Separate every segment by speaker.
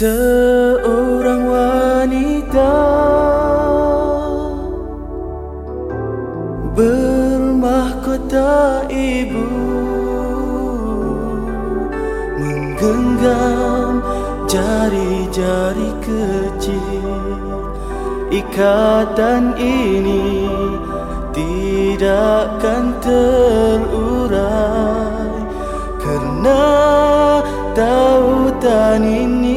Speaker 1: Seorang wanita Bermahkota ibu Menggenggam jari-jari kecil. Ikatan ini tidakkan terurai Kerana tautan ini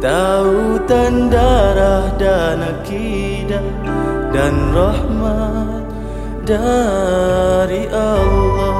Speaker 1: Tautan darah dan akidah Dan rahmat dari Allah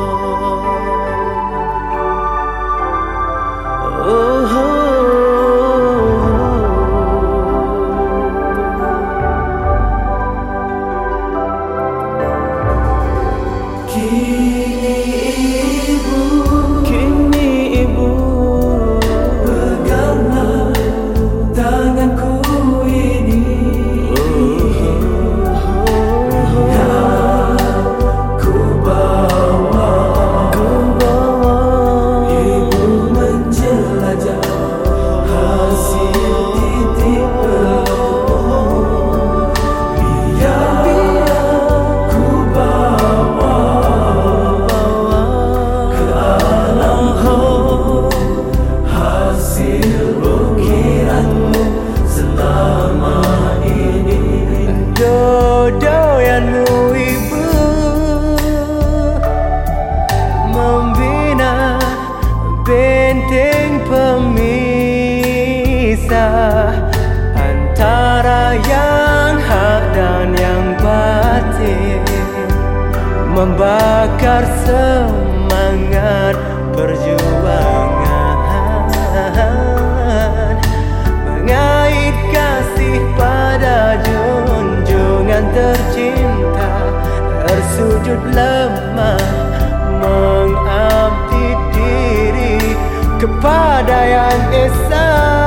Speaker 1: Membakar semangat perjuangan. Mengait kasih pada junjungan tercinta Tersujud lemah mengabdi diri kepada yang esa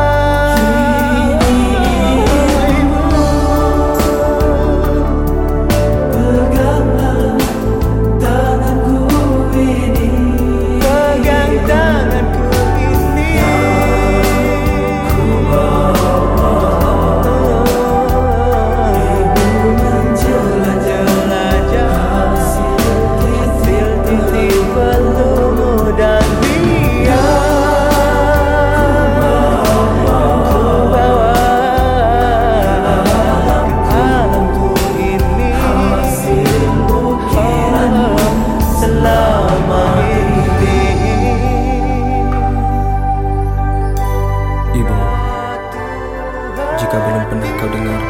Speaker 2: jika belum pernah kau dengar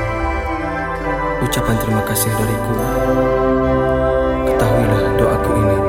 Speaker 2: ucapan terima kasih dariku, ketahuilah doaku ini.